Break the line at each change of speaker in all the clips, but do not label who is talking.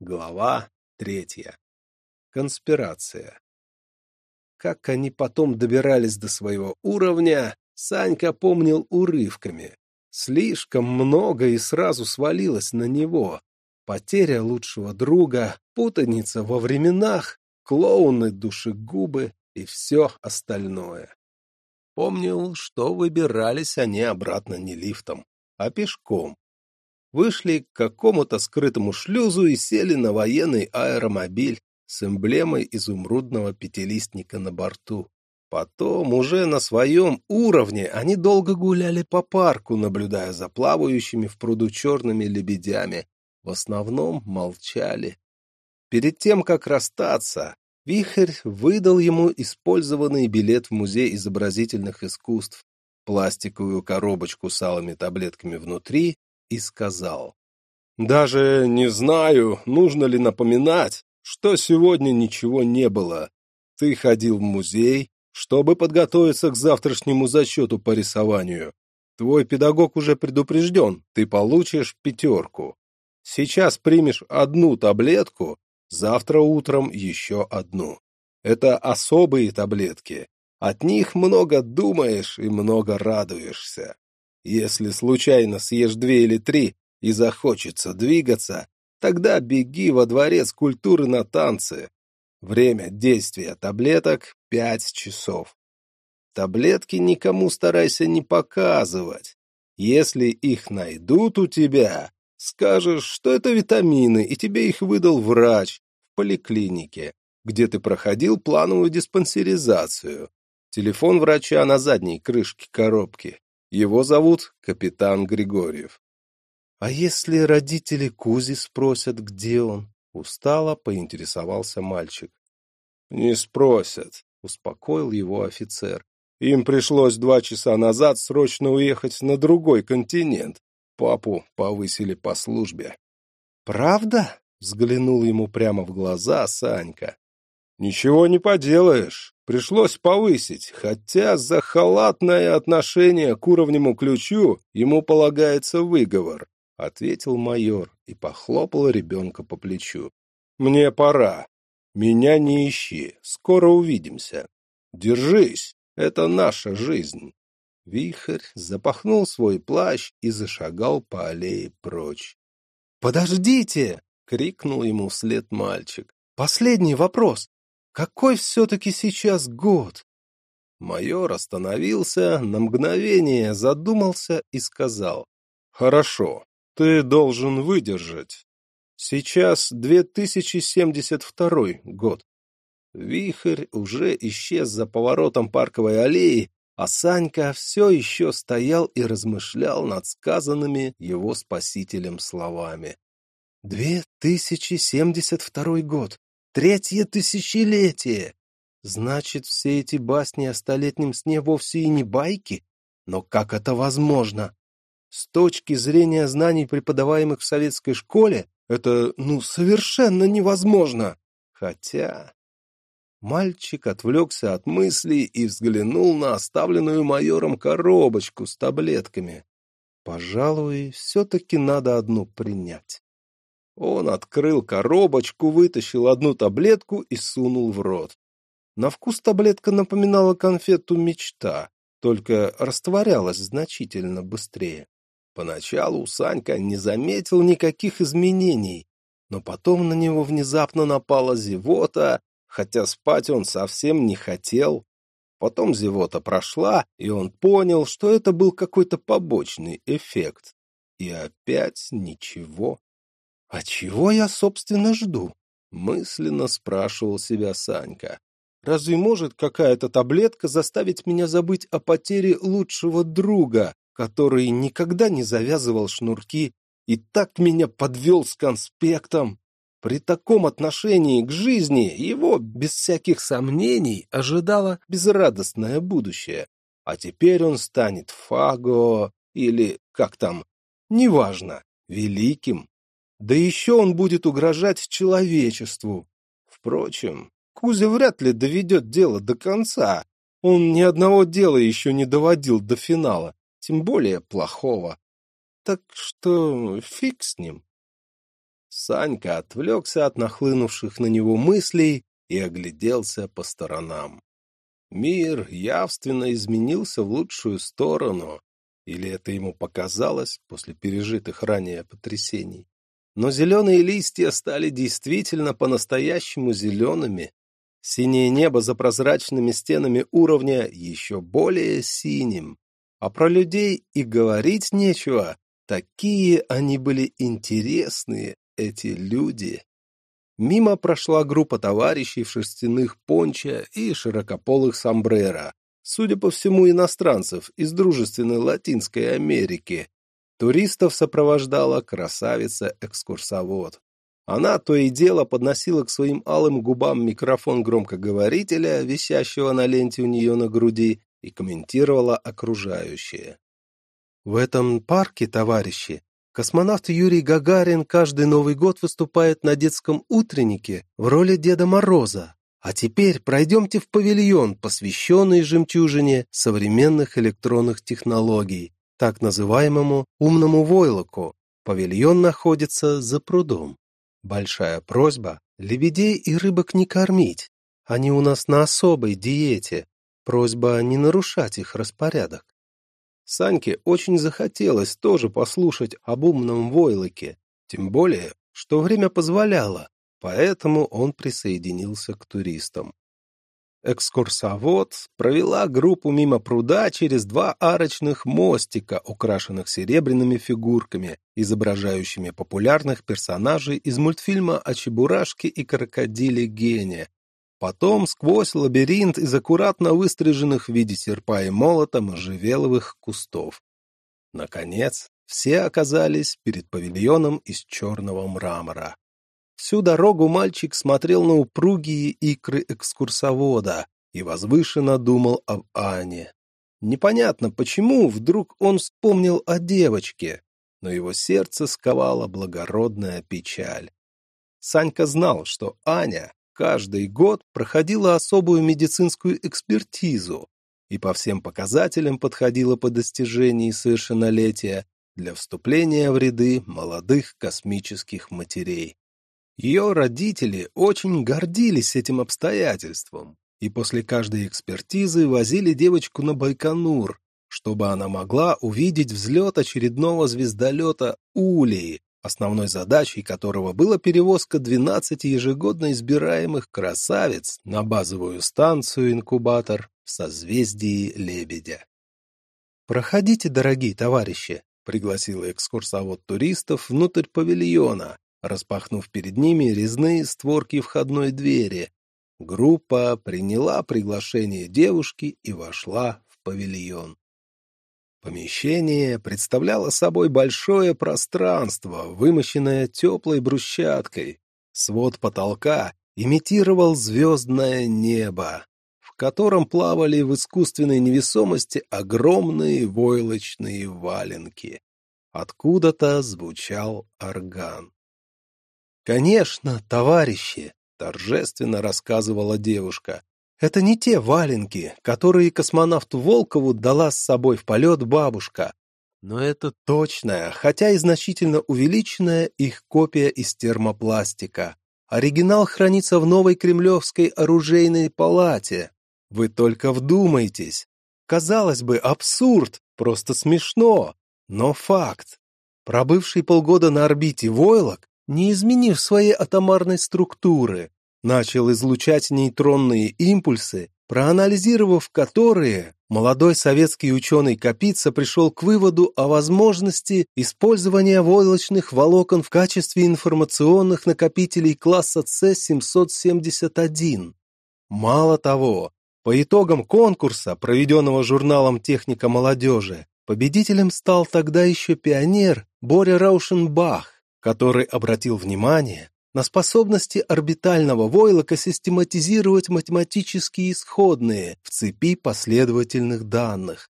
Глава третья. Конспирация. Как они потом добирались до своего уровня, Санька помнил урывками. Слишком много и сразу свалилось на него. Потеря лучшего друга, путаница во временах, клоуны душегубы и все остальное. Помнил, что выбирались они обратно не лифтом, а пешком вышли к какому-то скрытому шлюзу и сели на военный аэромобиль с эмблемой изумрудного пятилистника на борту. Потом, уже на своем уровне, они долго гуляли по парку, наблюдая за плавающими в пруду черными лебедями. В основном молчали. Перед тем, как расстаться, Вихрь выдал ему использованный билет в Музей изобразительных искусств, пластиковую коробочку с алыми таблетками внутри и сказал. «Даже не знаю, нужно ли напоминать, что сегодня ничего не было. Ты ходил в музей, чтобы подготовиться к завтрашнему зачету по рисованию. Твой педагог уже предупрежден, ты получишь пятерку. Сейчас примешь одну таблетку, завтра утром еще одну. Это особые таблетки. От них много думаешь и много радуешься. Если случайно съешь две или три и захочется двигаться, тогда беги во дворец культуры на танцы. Время действия таблеток — пять часов. Таблетки никому старайся не показывать. Если их найдут у тебя, скажешь, что это витамины, и тебе их выдал врач в поликлинике, где ты проходил плановую диспансеризацию. Телефон врача на задней крышке коробки. Его зовут капитан Григорьев. А если родители Кузи спросят, где он? Устало поинтересовался мальчик. Не спросят, успокоил его офицер. Им пришлось два часа назад срочно уехать на другой континент. Папу повысили по службе. Правда? Взглянул ему прямо в глаза Санька. Ничего не поделаешь. Пришлось повысить, хотя за халатное отношение к уровневому ключу ему полагается выговор, — ответил майор и похлопал ребенка по плечу. — Мне пора. Меня не ищи, скоро увидимся. Держись, это наша жизнь. Вихрь запахнул свой плащ и зашагал по аллее прочь. «Подождите!» — крикнул ему вслед мальчик. «Последний вопрос. Какой все-таки сейчас год? Майор остановился, на мгновение задумался и сказал. Хорошо, ты должен выдержать. Сейчас 2072 год. Вихрь уже исчез за поворотом парковой аллеи, а Санька все еще стоял и размышлял над сказанными его спасителем словами. «2072 год. Третье тысячелетие! Значит, все эти басни о столетнем сне вовсе и не байки? Но как это возможно? С точки зрения знаний, преподаваемых в советской школе, это, ну, совершенно невозможно. Хотя... Мальчик отвлекся от мыслей и взглянул на оставленную майором коробочку с таблетками. Пожалуй, все-таки надо одну принять. Он открыл коробочку, вытащил одну таблетку и сунул в рот. На вкус таблетка напоминала конфету «Мечта», только растворялась значительно быстрее. Поначалу Санька не заметил никаких изменений, но потом на него внезапно напала зевота, хотя спать он совсем не хотел. Потом зевота прошла, и он понял, что это был какой-то побочный эффект. И опять ничего. «А чего я, собственно, жду?» — мысленно спрашивал себя Санька. «Разве может какая-то таблетка заставить меня забыть о потере лучшего друга, который никогда не завязывал шнурки и так меня подвел с конспектом?» При таком отношении к жизни его, без всяких сомнений, ожидало безрадостное будущее. А теперь он станет Фаго или, как там, неважно, великим да еще он будет угрожать человечеству. Впрочем, Кузя вряд ли доведет дело до конца. Он ни одного дела еще не доводил до финала, тем более плохого. Так что фиг с ним. Санька отвлекся от нахлынувших на него мыслей и огляделся по сторонам. Мир явственно изменился в лучшую сторону, или это ему показалось после пережитых ранее потрясений. Но зеленые листья стали действительно по-настоящему зелеными. Синее небо за прозрачными стенами уровня еще более синим. А про людей и говорить нечего. Такие они были интересные, эти люди. Мимо прошла группа товарищей в шерстяных пончо и широкополых сомбреро, судя по всему, иностранцев из дружественной Латинской Америки. Туристов сопровождала красавица-экскурсовод. Она то и дело подносила к своим алым губам микрофон громкоговорителя, висящего на ленте у нее на груди, и комментировала окружающее. «В этом парке, товарищи, Космонавт Юрий Гагарин каждый Новый год выступает на детском утреннике в роли Деда Мороза. А теперь пройдемте в павильон, посвященный жемчужине современных электронных технологий, так называемому «умному войлоку». Павильон находится за прудом. Большая просьба – лебедей и рыбок не кормить. Они у нас на особой диете. Просьба не нарушать их распорядок. Саньке очень захотелось тоже послушать об умном войлоке, тем более, что время позволяло, поэтому он присоединился к туристам. Экскурсовод провела группу мимо пруда через два арочных мостика, украшенных серебряными фигурками, изображающими популярных персонажей из мультфильма о Чебурашке и крокодиле Гене, Потом сквозь лабиринт из аккуратно выстриженных в виде серпа и молота можжевеловых кустов. Наконец, все оказались перед павильоном из черного мрамора. Всю дорогу мальчик смотрел на упругие икры экскурсовода и возвышенно думал об Ане. Непонятно, почему вдруг он вспомнил о девочке, но его сердце сковала благородная печаль. Санька знал, что Аня каждый год проходила особую медицинскую экспертизу и по всем показателям подходила по достижении совершеннолетия для вступления в ряды молодых космических матерей. Ее родители очень гордились этим обстоятельством и после каждой экспертизы возили девочку на Байконур, чтобы она могла увидеть взлет очередного звездолета Улей, основной задачей которого была перевозка 12 ежегодно избираемых красавиц на базовую станцию-инкубатор в созвездии Лебедя. «Проходите, дорогие товарищи», — пригласила экскурсовод туристов внутрь павильона, распахнув перед ними резные створки входной двери. Группа приняла приглашение девушки и вошла в павильон. Помещение представляло собой большое пространство, вымощенное теплой брусчаткой. Свод потолка имитировал звездное небо, в котором плавали в искусственной невесомости огромные войлочные валенки. Откуда-то звучал орган. «Конечно, товарищи!» — торжественно рассказывала девушка. Это не те валенки, которые космонавту Волкову дала с собой в полет бабушка. Но это точная, хотя и значительно увеличенная их копия из термопластика. Оригинал хранится в новой кремлевской оружейной палате. Вы только вдумайтесь. Казалось бы, абсурд, просто смешно, но факт. Пробывший полгода на орбите войлок, не изменив своей атомарной структуры, начал излучать нейтронные импульсы, проанализировав которые, молодой советский ученый Капица пришел к выводу о возможности использования войлочных волокон в качестве информационных накопителей класса С-771. Мало того, по итогам конкурса, проведенного журналом «Техника молодежи», победителем стал тогда еще пионер Боря Раушенбах, который обратил внимание на способности орбитального войлока систематизировать математические исходные в цепи последовательных данных.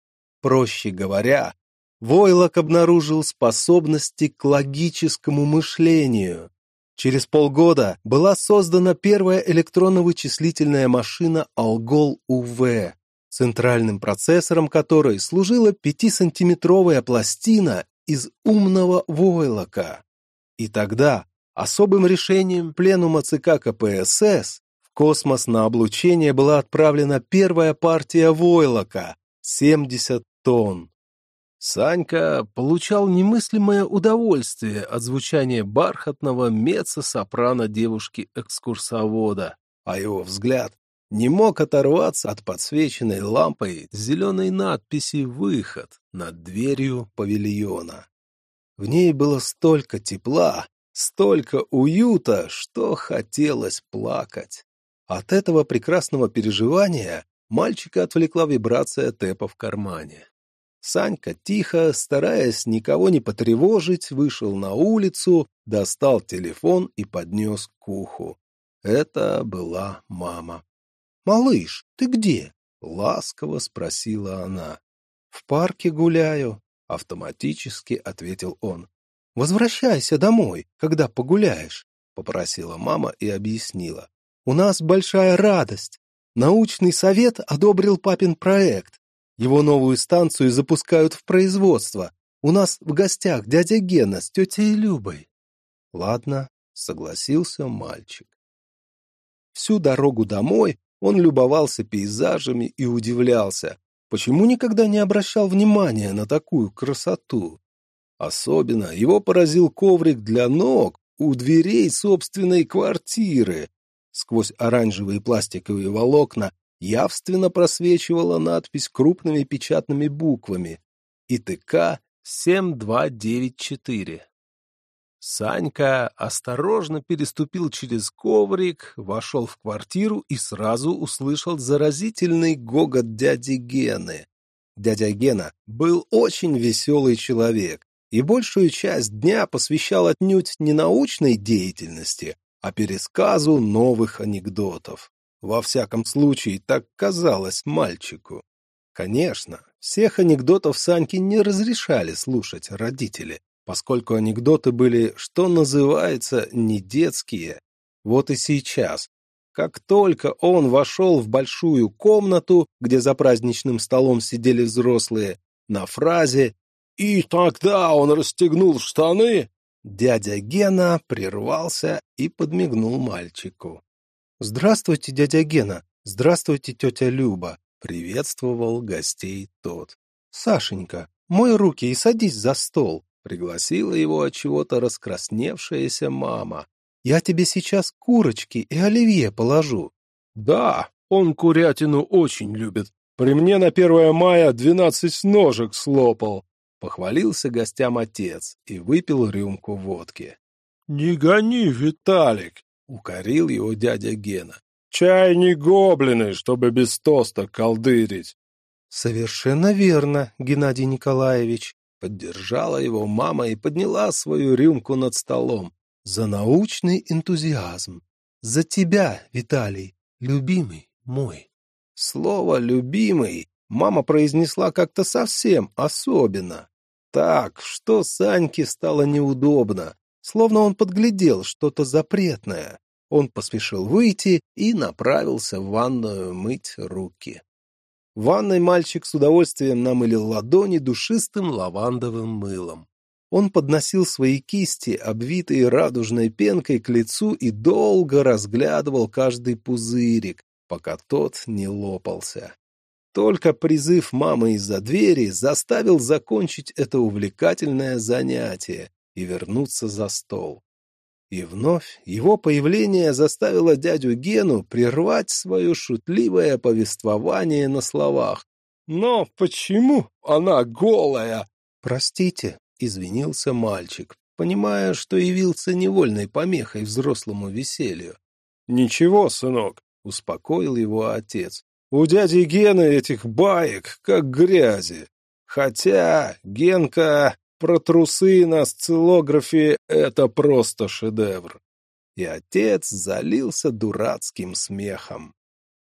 Проще говоря, Войлок обнаружил способности к логическому мышлению. Через полгода была создана первая электронно-вычислительная машина Алгол-УВ, центральным процессором которой служила 5-сантиметровая пластина из умного войлока. И тогда Особым решением пленума ЦК КПСС в космос на облучение была отправлена первая партия войлока — 70 тонн. Санька получал немыслимое удовольствие от звучания бархатного меца-сопрано девушки-экскурсовода, а его взгляд не мог оторваться от подсвеченной лампой зеленой надписи «Выход» над дверью павильона. В ней было столько тепла, столько уюта, что хотелось плакать. От этого прекрасного переживания мальчика отвлекла вибрация тэпа в кармане. Санька тихо, стараясь никого не потревожить, вышел на улицу, достал телефон и поднес к уху. Это была мама. «Малыш, ты где?» — ласково спросила она. «В парке гуляю», — автоматически ответил он. «Возвращайся домой, когда погуляешь», — попросила мама и объяснила. «У нас большая радость. Научный совет одобрил папин проект. Его новую станцию запускают в производство. У нас в гостях дядя Гена с тетей Любой. Ладно, согласился мальчик. Всю дорогу домой он любовался пейзажами и удивлялся, почему никогда не обращал внимания на такую красоту. Особенно его поразил коврик для ног у дверей собственной квартиры. Сквозь оранжевые пластиковые волокна явственно просвечивала надпись крупными печатными буквами ИТК 7294. Санька осторожно переступил через коврик, вошел в квартиру и сразу услышал заразительный гогот дяди Гены. Дядя Гена был очень веселый человек и большую часть дня посвящал отнюдь не научной деятельности, а пересказу новых анекдотов. Во всяком случае, так казалось мальчику. Конечно, всех анекдотов Саньке не разрешали слушать родители, поскольку анекдоты были, что называется, не детские. Вот и сейчас, как только он вошел в большую комнату, где за праздничным столом сидели взрослые, на фразе «И тогда он расстегнул штаны», дядя Гена прервался и подмигнул мальчику. «Здравствуйте, дядя Гена! Здравствуйте, тетя Люба!» — приветствовал гостей тот. «Сашенька, мой руки и садись за стол!» — пригласила его от чего-то раскрасневшаяся мама. «Я тебе сейчас курочки и оливье положу». «Да, он курятину очень любит. При мне на первое мая двенадцать ножек слопал», — похвалился гостям отец и выпил рюмку водки. «Не гони, Виталик, Укорил его дядя Гена. «Чай не гоблины, чтобы без тоста колдырить!» «Совершенно верно, Геннадий Николаевич!» Поддержала его мама и подняла свою рюмку над столом. «За научный энтузиазм! За тебя, Виталий, любимый мой!» Слово «любимый» мама произнесла как-то совсем особенно. Так, что Саньке стало неудобно словно он подглядел что-то запретное. Он поспешил выйти и направился в ванную мыть руки. В ванной мальчик с удовольствием намылил ладони душистым лавандовым мылом. Он подносил свои кисти, обвитые радужной пенкой, к лицу и долго разглядывал каждый пузырик, пока тот не лопался. Только призыв мамы из-за двери заставил закончить это увлекательное занятие, и вернуться за стол. И вновь его появление заставило дядю Гену прервать свое шутливое повествование на словах. «Но почему она голая?» «Простите», — извинился мальчик, понимая, что явился невольной помехой взрослому веселью. «Ничего, сынок», — успокоил его отец. «У дяди Гены этих баек, как грязи. Хотя Генка про трусы на сциллографе — это просто шедевр. И отец залился дурацким смехом.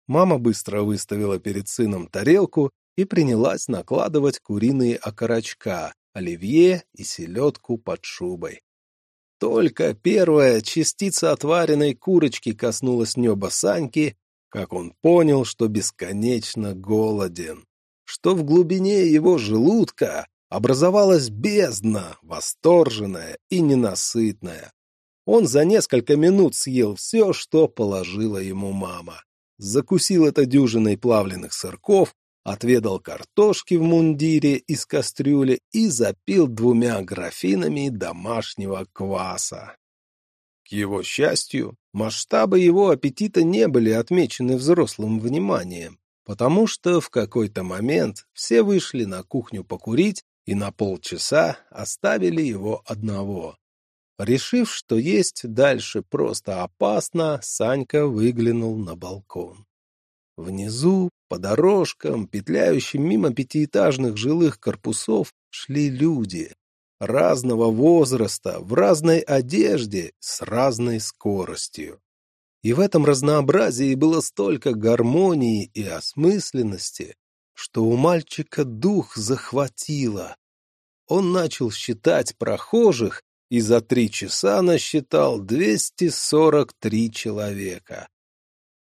Мама быстро выставила перед сыном тарелку и принялась накладывать куриные окорочка, оливье и селедку под шубой. Только первая частица отваренной курочки коснулась неба Саньки, как он понял, что бесконечно голоден, что в глубине его желудка образовалась бездна, восторженная и ненасытная. Он за несколько минут съел все, что положила ему мама. Закусил это дюжиной плавленных сырков, отведал картошки в мундире из кастрюли и запил двумя графинами домашнего кваса. К его счастью, масштабы его аппетита не были отмечены взрослым вниманием, потому что в какой-то момент все вышли на кухню покурить и на полчаса оставили его одного. Решив, что есть дальше просто опасно, Санька выглянул на балкон. Внизу, по дорожкам, петляющим мимо пятиэтажных жилых корпусов, шли люди. Разного возраста, в разной одежде, с разной скоростью. И в этом разнообразии было столько гармонии и осмысленности, что у мальчика дух захватило. Он начал считать прохожих и за три часа насчитал 243 человека.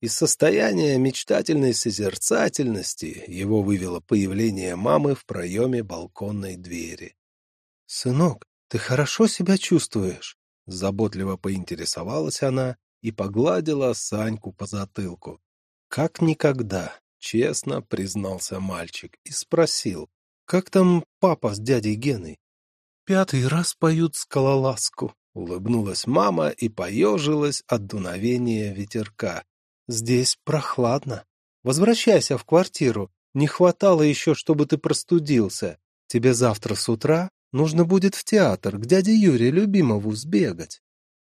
Из состояния мечтательной созерцательности его вывело появление мамы в проеме балконной двери. — Сынок, ты хорошо себя чувствуешь? — заботливо поинтересовалась она и погладила Саньку по затылку. — Как никогда, — честно признался мальчик и спросил, — как там папа с дядей Геной? — Пятый раз поют скалолазку, — улыбнулась мама и поежилась от дуновения ветерка. Здесь прохладно. Возвращайся в квартиру. Не хватало еще, чтобы ты простудился. Тебе завтра с утра нужно будет в театр к дяде Юре Любимову сбегать.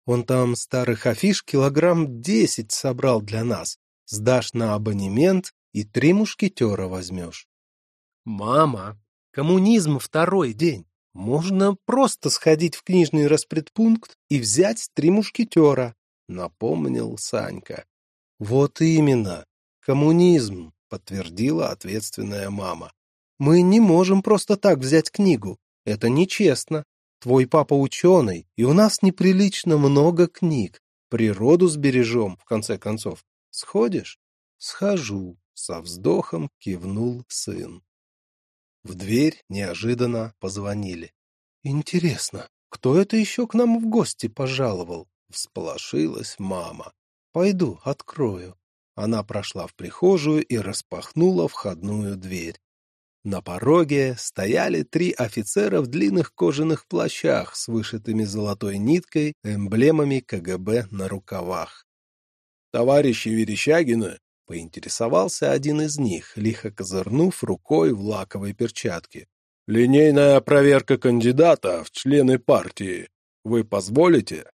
Он там старых афиш килограмм десять собрал для нас. Сдашь на абонемент и три мушкетера возьмешь. Мама, коммунизм второй день. Можно просто сходить в книжный распредпункт и взять три мушкетера, напомнил Санька. Вот именно. Коммунизм, подтвердила ответственная мама. Мы не можем просто так взять книгу. Это нечестно. Твой папа ученый, и у нас неприлично много книг. Природу сбережем, в конце концов. Сходишь? Схожу, со вздохом кивнул сын. В дверь неожиданно позвонили. Интересно, кто это еще к нам в гости пожаловал? Всполошилась мама. Пойду, открою. Она прошла в прихожую и распахнула входную дверь. На пороге стояли три офицера в длинных кожаных плащах с вышитыми золотой ниткой эмблемами КГБ на рукавах. «Товарищи Верещагина!» — поинтересовался один из них, лихо козырнув рукой в лаковой перчатке. «Линейная проверка кандидата в члены партии. Вы позволите?»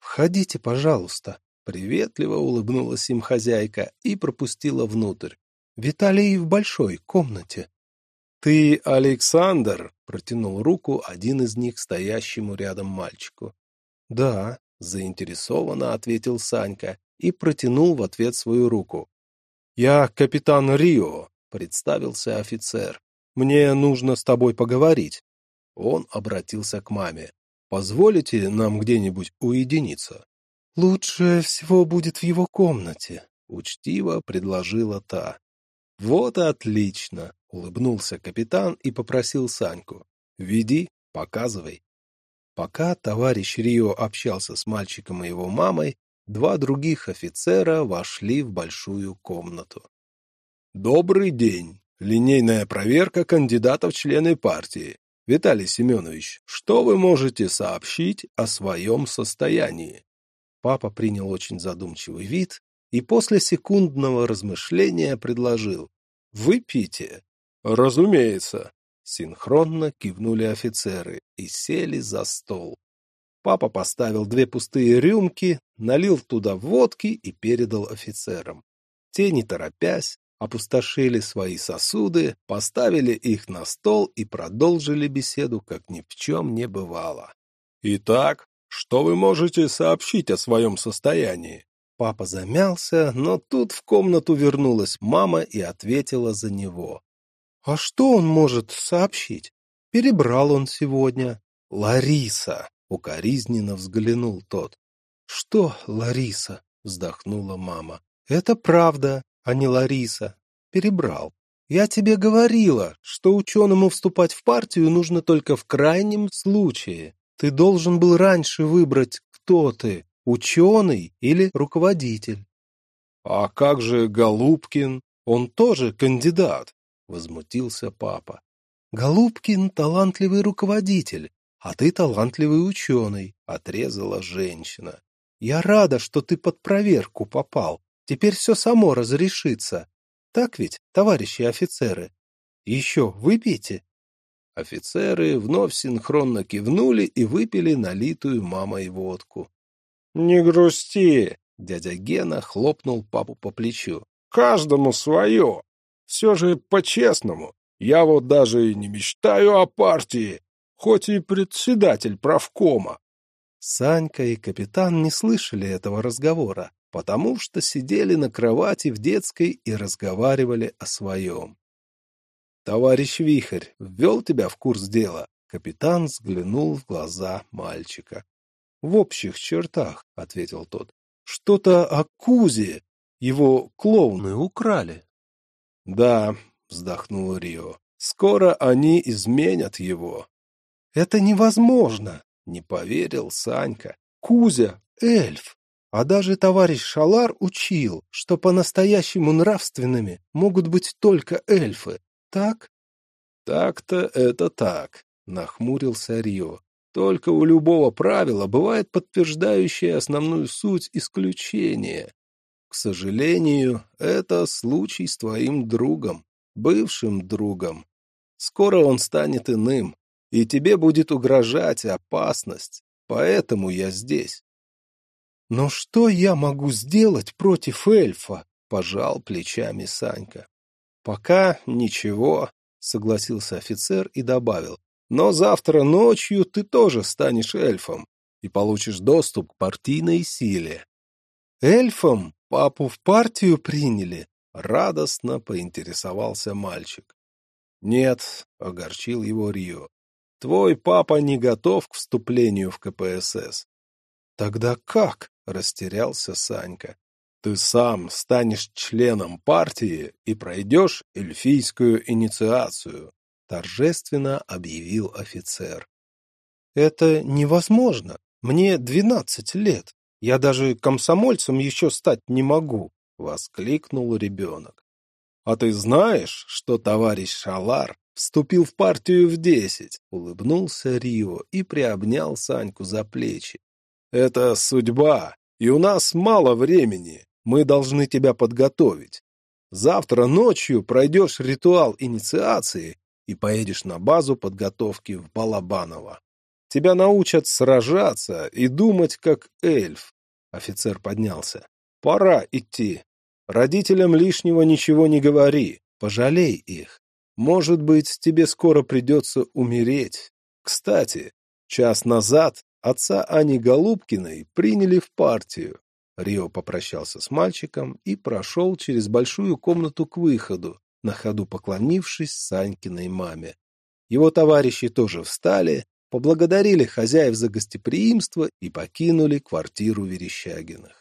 «Входите, пожалуйста», Приветливо улыбнулась им хозяйка и пропустила внутрь. Виталий в большой комнате. «Ты Александр?» — протянул руку один из них стоящему рядом мальчику. «Да», — заинтересованно ответил Санька и протянул в ответ свою руку. «Я капитан Рио», — представился офицер. «Мне нужно с тобой поговорить». Он обратился к маме. «Позволите нам где-нибудь уединиться?» «Лучше всего будет в его комнате», — учтиво предложила та. «Вот и отлично», — улыбнулся капитан и попросил Саньку. «Веди, показывай». Пока товарищ Рио общался с мальчиком и его мамой, два других офицера вошли в большую комнату. «Добрый день! Линейная проверка кандидатов в члены партии. Виталий Семенович, что вы можете сообщить о своем состоянии?» Папа принял очень задумчивый вид и после секундного размышления предложил «Выпейте». «Разумеется». Синхронно кивнули офицеры и сели за стол. Папа поставил две пустые рюмки, налил туда водки и передал офицерам. Те, не торопясь, опустошили свои сосуды, поставили их на стол и продолжили беседу, как ни в чем не бывало. «Итак, что вы можете сообщить о своем состоянии? Папа замялся, но тут в комнату вернулась мама и ответила за него. А что он может сообщить? Перебрал он сегодня. Лариса, укоризненно взглянул тот. Что, Лариса? вздохнула мама. Это правда, а не Лариса. Перебрал. Я тебе говорила, что ученому вступать в партию нужно только в крайнем случае. Ты должен был раньше выбрать, кто ты, ученый или руководитель. А как же Голубкин? Он тоже кандидат, возмутился папа. Голубкин талантливый руководитель, а ты талантливый ученый, отрезала женщина. Я рада, что ты под проверку попал. Теперь все само разрешится. Так ведь, товарищи офицеры? Еще выпейте. Офицеры вновь синхронно кивнули и выпили налитую мамой водку. — Не грусти! — дядя Гена хлопнул папу по плечу. — Каждому свое! Все же по-честному. Я вот даже и не мечтаю о партии, хоть и председатель правкома. Санька и капитан не слышали этого разговора, потому что сидели на кровати в детской и разговаривали о своем. «Товарищ Вихрь ввел тебя в курс дела?» Капитан взглянул в глаза мальчика. «В общих чертах», — ответил тот. «Что-то о Кузе. Его клоуны украли». «Да», — вздохнул Рио, — «скоро они изменят его». «Это невозможно», — не поверил Санька. «Кузя — эльф. А даже товарищ Шалар учил, что по-настоящему нравственными могут быть только эльфы так? Так-то это так, нахмурился Рио. Только у любого правила бывает подтверждающее основную суть исключение. К сожалению, это случай с твоим другом, бывшим другом. Скоро он станет иным, и тебе будет угрожать опасность, поэтому я здесь. Но что я могу сделать против эльфа? Пожал плечами Санька. «Пока ничего», — согласился офицер и добавил. «Но завтра ночью ты тоже станешь эльфом и получишь доступ к партийной силе». «Эльфом? Папу в партию приняли?» — радостно поинтересовался мальчик. «Нет», — огорчил его Рио, — «твой папа не готов к вступлению в КПСС». «Тогда как?» — растерялся Санька. Ты сам станешь членом партии и пройдешь эльфийскую инициацию, торжественно объявил офицер. Это невозможно. Мне двенадцать лет. Я даже комсомольцем еще стать не могу, воскликнул ребенок. А ты знаешь, что товарищ Шалар вступил в партию в десять? Улыбнулся Рио и приобнял Саньку за плечи. Это судьба, и у нас мало времени. Мы должны тебя подготовить. Завтра ночью пройдешь ритуал инициации и поедешь на базу подготовки в Балабаново. Тебя научат сражаться и думать как эльф. Офицер поднялся. Пора идти. Родителям лишнего ничего не говори. Пожалей их. Может быть, тебе скоро придется умереть. Кстати, час назад отца Ани Голубкиной приняли в партию. Рио попрощался с мальчиком и прошел через большую комнату к выходу, на ходу поклонившись Санькиной маме. Его товарищи тоже встали, поблагодарили хозяев за гостеприимство и покинули квартиру Верещагиных.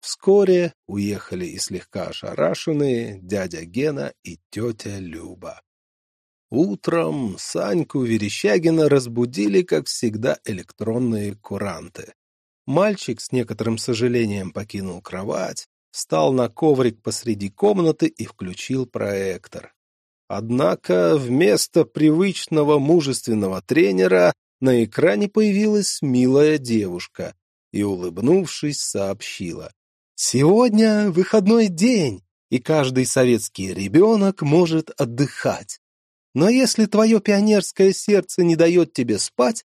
Вскоре уехали и слегка ошарашенные дядя Гена и тетя Люба. Утром Саньку Верещагина разбудили, как всегда, электронные куранты. Мальчик с некоторым сожалением покинул кровать, встал на коврик посреди комнаты и включил проектор. Однако вместо привычного мужественного тренера на экране появилась милая девушка и, улыбнувшись, сообщила. «Сегодня выходной день, и каждый советский ребенок может отдыхать. Но если твое пионерское сердце не дает тебе спать,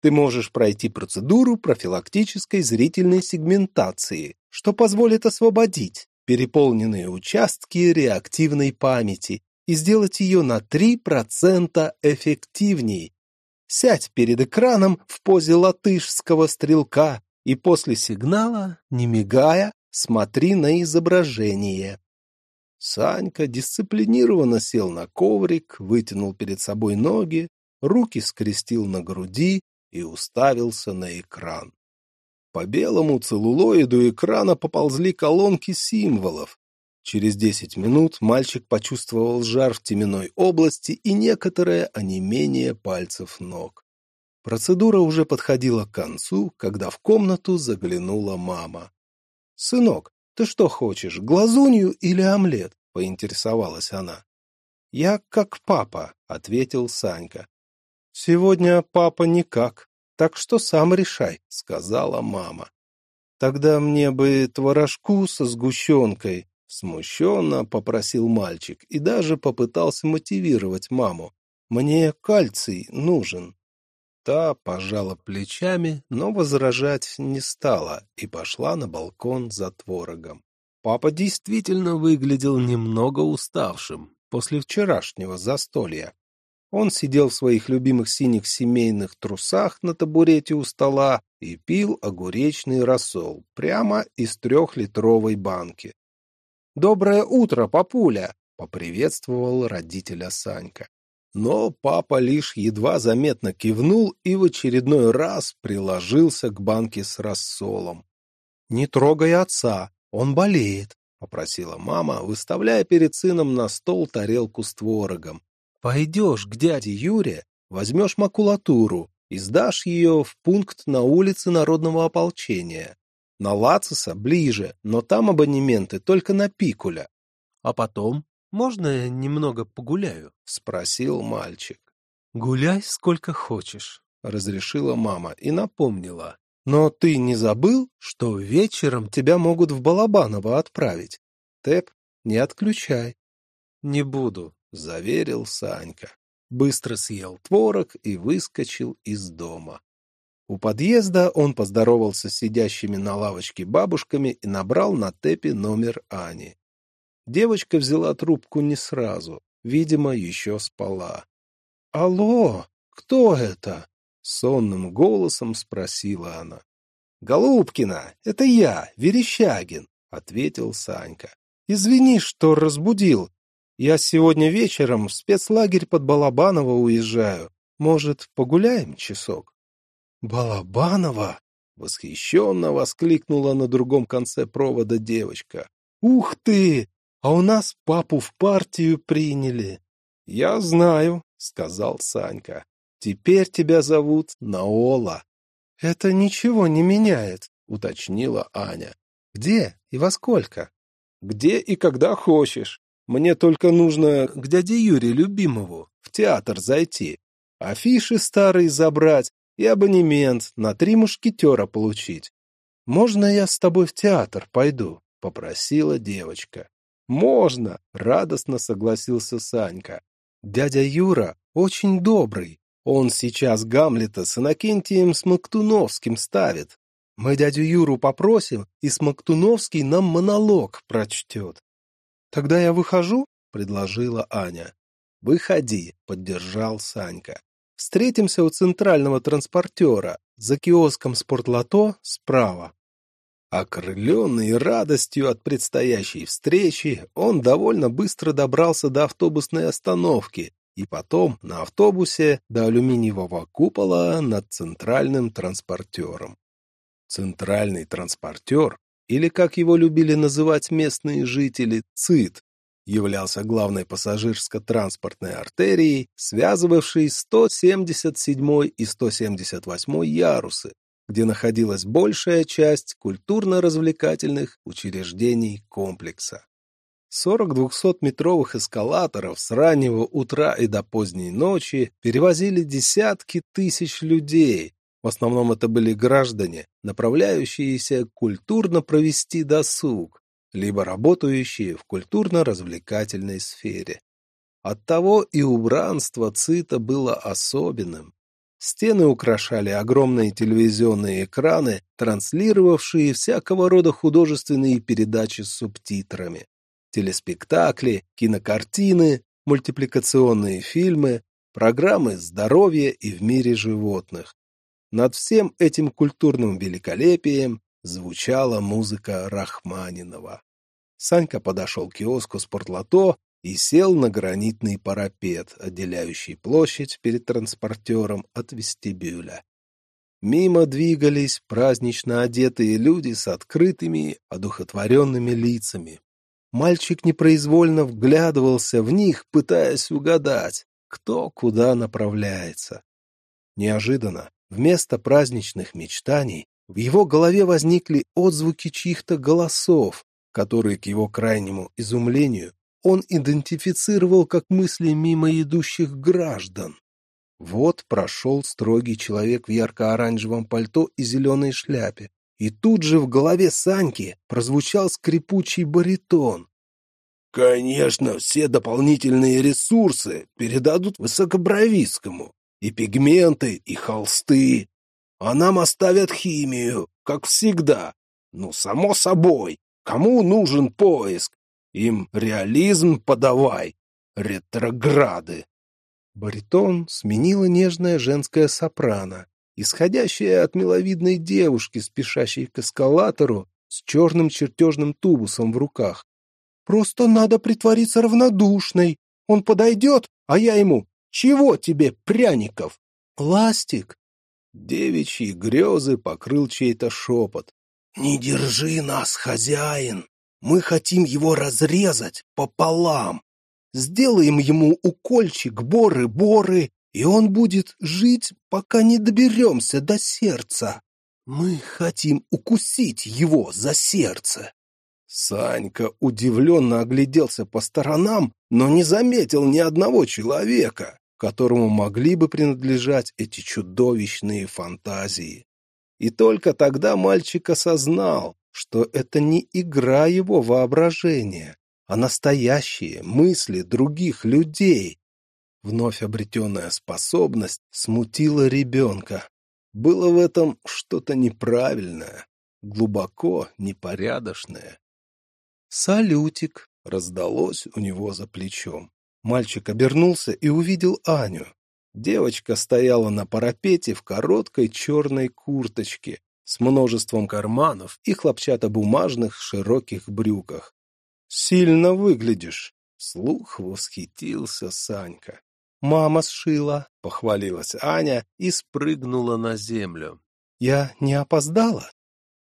ты можешь пройти процедуру профилактической зрительной сегментации, что позволит освободить переполненные участки реактивной памяти и сделать ее на 3% эффективней. Сядь перед экраном в позе латышского стрелка и после сигнала, не мигая, смотри на изображение. Санька дисциплинированно сел на коврик, вытянул перед собой ноги, руки скрестил на груди и уставился на экран. По белому целлулоиду экрана поползли колонки символов. Через десять минут мальчик почувствовал жар в теменной области и некоторое онемение пальцев ног. Процедура уже подходила к концу, когда в комнату заглянула мама. «Сынок, ты что хочешь, глазунью или омлет?» — поинтересовалась она. «Я как папа», — ответил Санька. «Сегодня папа никак, так что сам решай», — сказала мама. «Тогда мне бы творожку со сгущенкой», — смущенно попросил мальчик и даже попытался мотивировать маму. «Мне кальций нужен». Та пожала плечами, но возражать не стала и пошла на балкон за творогом. Папа действительно выглядел немного уставшим после вчерашнего застолья. Он сидел в своих любимых синих семейных трусах на табурете у стола и пил огуречный рассол прямо из трехлитровой банки. «Доброе утро, папуля!» — поприветствовал родителя Санька. Но папа лишь едва заметно кивнул и в очередной раз приложился к банке с рассолом. «Не трогай отца, он болеет», — попросила мама, выставляя перед сыном на стол тарелку с творогом. «Пойдешь к дяде Юре, возьмешь макулатуру и сдашь ее в пункт на улице Народного ополчения. На Лациса ближе, но там абонементы только на Пикуля. А потом «Можно я немного погуляю?» — спросил мальчик. «Гуляй сколько хочешь», — разрешила мама и напомнила. «Но ты не забыл, что вечером тебя могут в Балабаново отправить? Тэп, не отключай». «Не буду», — заверил Санька. Быстро съел творог и выскочил из дома. У подъезда он поздоровался с сидящими на лавочке бабушками и набрал на Тэпе номер Ани. Девочка взяла трубку не сразу, видимо, еще спала. «Алло, кто это?» — сонным голосом спросила она. «Голубкина, это я, Верещагин», — ответил Санька. «Извини, что разбудил. Я сегодня вечером в спецлагерь под Балабаново уезжаю. Может, погуляем часок?» «Балабаново?» — восхищенно воскликнула на другом конце провода девочка. «Ух ты! А у нас папу в партию приняли. — Я знаю, — сказал Санька. — Теперь тебя зовут Наола. — Это ничего не меняет, — уточнила Аня. — Где и во сколько? — Где и когда хочешь. Мне только нужно к дяде Юре Любимову в театр зайти, афиши старые забрать и абонемент на три мушкетера получить. — Можно я с тобой в театр пойду? — попросила девочка. «Можно!» — радостно согласился Санька. «Дядя Юра очень добрый. Он сейчас Гамлета с Иннокентием Смоктуновским ставит. Мы дядю Юру попросим, и Смоктуновский нам монолог прочтет». «Тогда я выхожу?» — предложила Аня. «Выходи», — поддержал Санька. «Встретимся у центрального транспортера, за киоском спортлото справа». Окрыленный радостью от предстоящей встречи, он довольно быстро добрался до автобусной остановки и потом на автобусе до алюминиевого купола над центральным транспортером. Центральный транспортер, или как его любили называть местные жители, ЦИТ, являлся главной пассажирско-транспортной артерией, связывавшей 177 и 178 ярусы, где находилась большая часть культурно-развлекательных учреждений комплекса. 40 двухсотметровых эскалаторов с раннего утра и до поздней ночи перевозили десятки тысяч людей. В основном это были граждане, направляющиеся культурно провести досуг, либо работающие в культурно-развлекательной сфере. Оттого и убранство ЦИТа было особенным. Стены украшали огромные телевизионные экраны, транслировавшие всякого рода художественные передачи с субтитрами. Телеспектакли, кинокартины, мультипликационные фильмы, программы здоровья и в мире животных. Над всем этим культурным великолепием звучала музыка Рахманинова. Санька подошел к киоску спортлото и сел на гранитный парапет, отделяющий площадь перед транспортером от вестибюля. Мимо двигались празднично одетые люди с открытыми, одухотворенными лицами. Мальчик непроизвольно вглядывался в них, пытаясь угадать, кто куда направляется. Неожиданно Вместо праздничных мечтаний в его голове возникли отзвуки чьих-то голосов, которые, к его крайнему изумлению, он идентифицировал как мысли мимо идущих граждан. Вот прошел строгий человек в ярко-оранжевом пальто и зеленой шляпе, и тут же в голове Саньки прозвучал скрипучий баритон. «Конечно, все дополнительные ресурсы передадут Высокобровицкому, и пигменты, и холсты, а нам оставят химию, как всегда. Ну, само собой, кому нужен поиск? Им реализм подавай, ретрограды. Баритон сменила нежная женская сопрано, исходящая от миловидной девушки, спешащей к эскалатору с черным чертежным тубусом в руках. «Просто надо притвориться равнодушной. Он подойдет, а я ему «Чего тебе, пряников?» «Ластик!» Девичьи грезы покрыл чей-то шепот. «Не держи нас, хозяин! Мы хотим его разрезать пополам. Сделаем ему укольчик боры-боры, и он будет жить, пока не доберемся до сердца. Мы хотим укусить его за сердце. Санька удивленно огляделся по сторонам, но не заметил ни одного человека, которому могли бы принадлежать эти чудовищные фантазии. И только тогда мальчик осознал, что это не игра его воображения, а настоящие мысли других людей. Вновь обретенная способность смутила ребенка. Было в этом что-то неправильное, глубоко непорядочное. «Салютик!» — раздалось у него за плечом. Мальчик обернулся и увидел Аню. Девочка стояла на парапете в короткой черной курточке с множеством карманов и хлопчатобумажных широких брюках. «Сильно выглядишь!» — слух восхитился Санька. «Мама сшила!» — похвалилась Аня и спрыгнула на землю. «Я не опоздала?»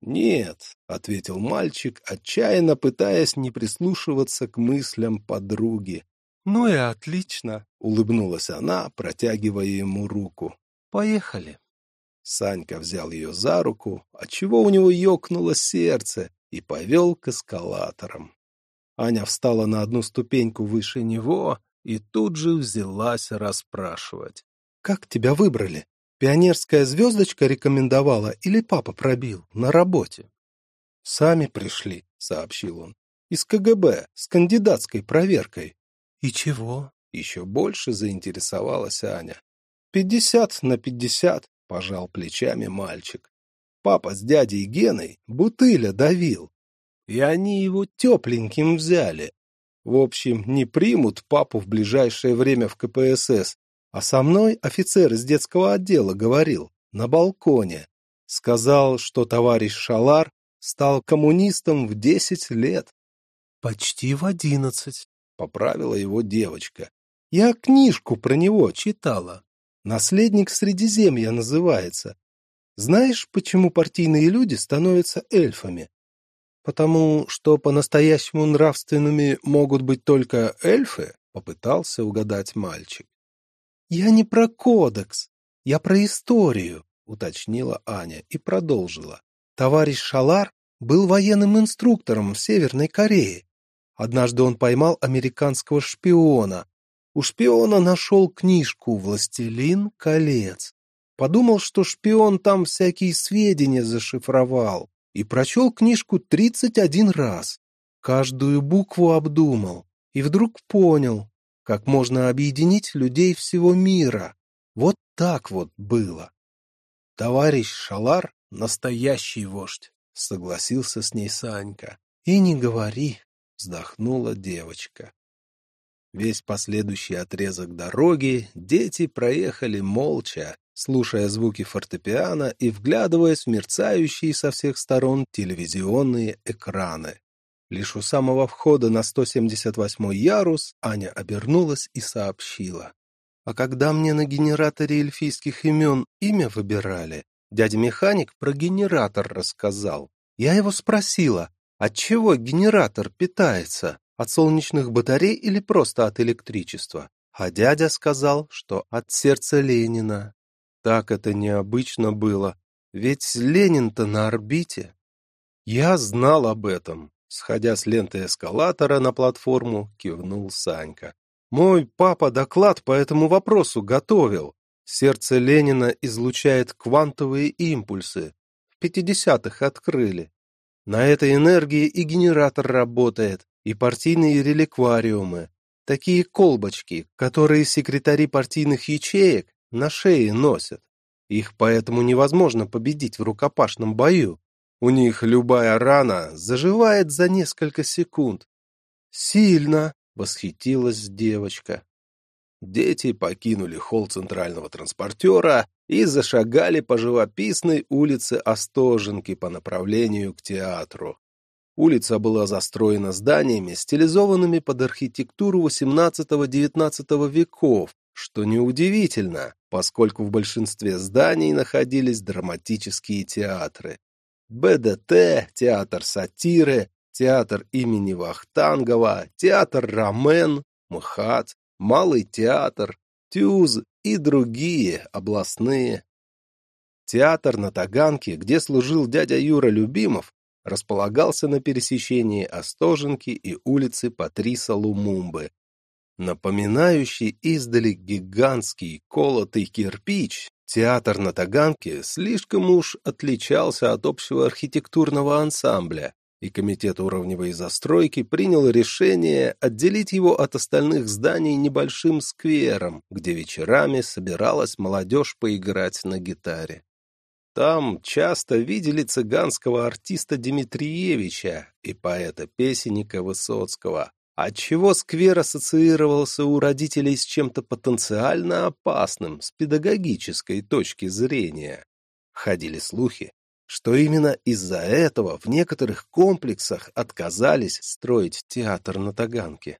«Нет», — ответил мальчик, отчаянно пытаясь не прислушиваться к мыслям подруги. «Ну и отлично», — улыбнулась она, протягивая ему руку. «Поехали». Санька взял ее за руку, отчего у него ёкнуло сердце, и повел к эскалаторам. Аня встала на одну ступеньку выше него и тут же взялась расспрашивать. «Как тебя выбрали? Пионерская звездочка рекомендовала или папа пробил на работе?» «Сами пришли», — сообщил он. «Из КГБ, с кандидатской проверкой». «И чего?» — еще больше заинтересовалась Аня. «Пятьдесят на пятьдесят», — пожал плечами мальчик. Папа с дядей Геной бутыля давил, и они его тепленьким взяли. В общем, не примут папу в ближайшее время в КПСС, а со мной офицер из детского отдела говорил, на балконе. Сказал, что товарищ Шалар стал коммунистом в десять лет. Почти в одиннадцать, поправила его девочка. Я книжку про него читала. Наследник Средиземья называется. Знаешь, почему партийные люди становятся эльфами? Потому что по-настоящему нравственными могут быть только эльфы, попытался угадать мальчик. «Я не про кодекс, я про историю», — уточнила Аня и продолжила. «Товарищ Шалар был военным инструктором в Северной Корее. Однажды он поймал американского шпиона. У шпиона нашел книжку «Властелин колец». Подумал, что шпион там всякие сведения зашифровал, и прочел книжку тридцать один раз. Каждую букву обдумал, и вдруг понял, как можно объединить людей всего мира. Вот так вот было. Товарищ Шалар — настоящий вождь, — согласился с ней Санька. И не говори, — вздохнула девочка. Весь последующий отрезок дороги дети проехали молча, слушая звуки фортепиано и вглядываясь в мерцающие со всех сторон телевизионные экраны. Лишь у самого входа на 178-й ярус Аня обернулась и сообщила. А когда мне на генераторе эльфийских имен имя выбирали, дядя-механик про генератор рассказал. Я его спросила, от чего генератор питается, от солнечных батарей или просто от электричества? А дядя сказал, что от сердца Ленина. Так это необычно было, ведь Ленин-то на орбите. Я знал об этом. Сходя с ленты эскалатора на платформу, кивнул Санька. Мой папа доклад по этому вопросу готовил. Сердце Ленина излучает квантовые импульсы. В 50-х открыли. На этой энергии и генератор работает, и партийные реликвариумы. Такие колбочки, которые секретари партийных ячеек на шее носят. Их поэтому невозможно победить в рукопашном бою. У них любая рана заживает за несколько секунд. «Сильно!» — восхитилась девочка. Дети покинули холл центрального транспортера и зашагали по живописной улице Остоженки по направлению к театру. Улица была застроена зданиями, стилизованными под архитектуру XVIII-XIX веков, что неудивительно, поскольку в большинстве зданий находились драматические театры. БДТ, театр сатиры, театр имени Вахтангова, театр Рамен, МХАТ, Малый театр, ТЮЗ и другие областные. Театр на Таганке, где служил дядя Юра Любимов, располагался на пересечении Остоженки и улицы Патриса Лумумбы. Напоминающий издали гигантский колотый кирпич, театр на Таганке слишком уж отличался от общего архитектурного ансамбля, и Комитет уровневой застройки принял решение отделить его от остальных зданий небольшим сквером, где вечерами собиралась молодежь поиграть на гитаре. Там часто видели цыганского артиста Дмитриевича и поэта-песенника Высоцкого, отчего сквер ассоциировался у родителей с чем-то потенциально опасным с педагогической точки зрения. Ходили слухи, что именно из-за этого в некоторых комплексах отказались строить театр на Таганке.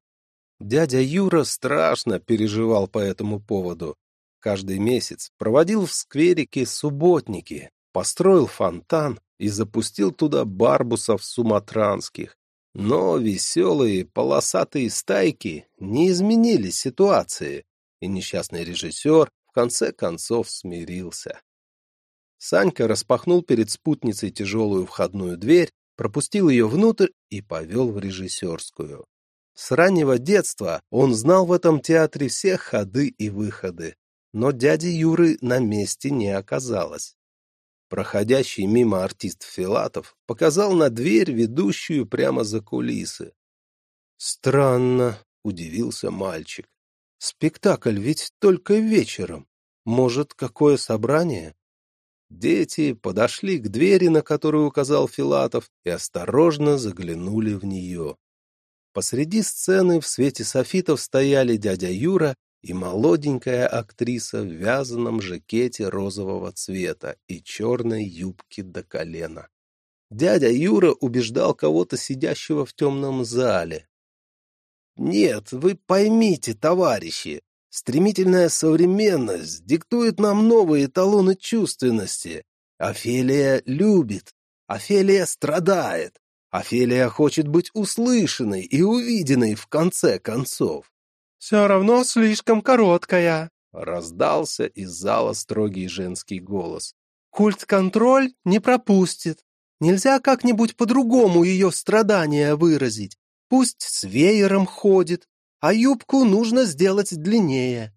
Дядя Юра страшно переживал по этому поводу Каждый месяц проводил в скверике субботники, построил фонтан и запустил туда барбусов суматранских. Но веселые полосатые стайки не изменили ситуации, и несчастный режиссер в конце концов смирился. Санька распахнул перед спутницей тяжелую входную дверь, пропустил ее внутрь и повел в режиссерскую. С раннего детства он знал в этом театре все ходы и выходы но дяди Юры на месте не оказалось. Проходящий мимо артист Филатов показал на дверь, ведущую прямо за кулисы. «Странно», — удивился мальчик. «Спектакль ведь только вечером. Может, какое собрание?» Дети подошли к двери, на которую указал Филатов, и осторожно заглянули в нее. Посреди сцены в свете софитов стояли дядя Юра и молоденькая актриса в вязаном жакете розового цвета и черной юбке до колена. Дядя Юра убеждал кого-то, сидящего в темном зале. «Нет, вы поймите, товарищи, стремительная современность диктует нам новые эталоны чувственности. Офелия любит, Офелия страдает, Офелия хочет быть услышанной и увиденной в конце концов. «Все равно слишком короткая», — раздался из зала строгий женский голос. «Культ-контроль не пропустит. Нельзя как-нибудь по-другому ее страдания выразить. Пусть с веером ходит, а юбку нужно сделать длиннее».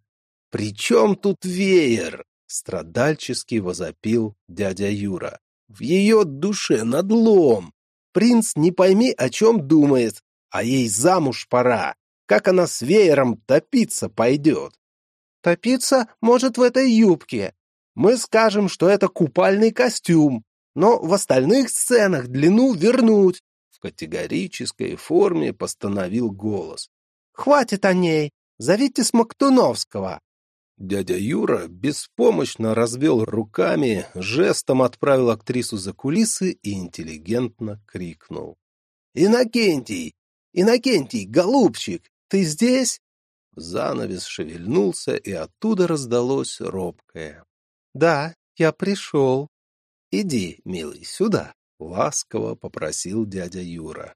«При чем тут веер?» — страдальчески возопил дядя Юра. «В ее душе надлом. Принц не пойми, о чем думает, а ей замуж пора. Как она с веером топиться пойдет? Топиться может в этой юбке. Мы скажем, что это купальный костюм, но в остальных сценах длину вернуть. В категорической форме постановил голос. Хватит о ней, зовите Смоктуновского. Дядя Юра беспомощно развел руками, жестом отправил актрису за кулисы и интеллигентно крикнул. «Инокентий! Инокентий, голубчик, ты здесь?» Занавес шевельнулся, и оттуда раздалось робкое. «Да, я пришел». «Иди, милый, сюда», — ласково попросил дядя Юра.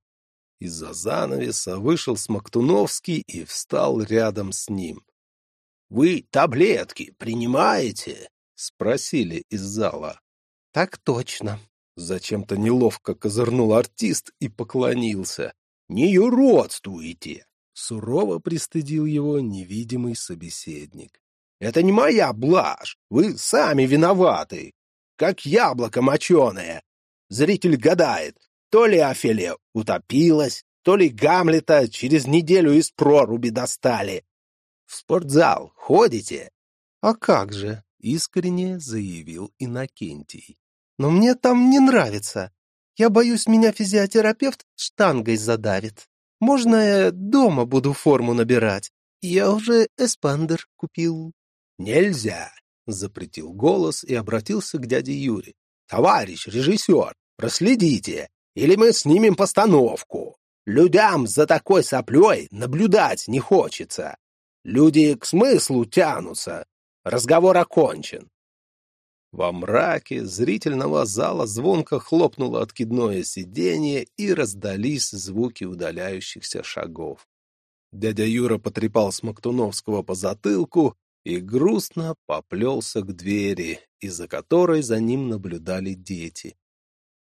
Из-за занавеса вышел Смоктуновский и встал рядом с ним. «Вы таблетки принимаете?» — Спросили из зала.
Так точно.
Зачем-то неловко козырнул артист и поклонился. Не юродствуйте! Сурово пристыдил его невидимый собеседник. Это не моя блажь, вы сами виноваты. Как яблоко моченое. Зритель гадает, то ли Офелия утопилась, то ли Гамлета через неделю из проруби достали. В спортзал ходите?
— А как же, — искренне заявил Иннокентий. — Но мне там не нравится. Я боюсь, меня физиотерапевт штангой задавит. Можно я дома буду форму набирать? Я уже эспандер купил.
— Нельзя, — запретил голос и обратился к дяде Юре. — Товарищ режиссер, проследите, или мы снимем постановку. Людям за такой соплей наблюдать не хочется. Люди к смыслу тянутся. Разговор окончен. Во мраке зрительного зала звонко хлопнуло откидное сиденье и раздались звуки удаляющихся шагов. Дядя Юра потрепал Смоктуновского по затылку и грустно поплелся к двери, из-за которой за ним наблюдали дети.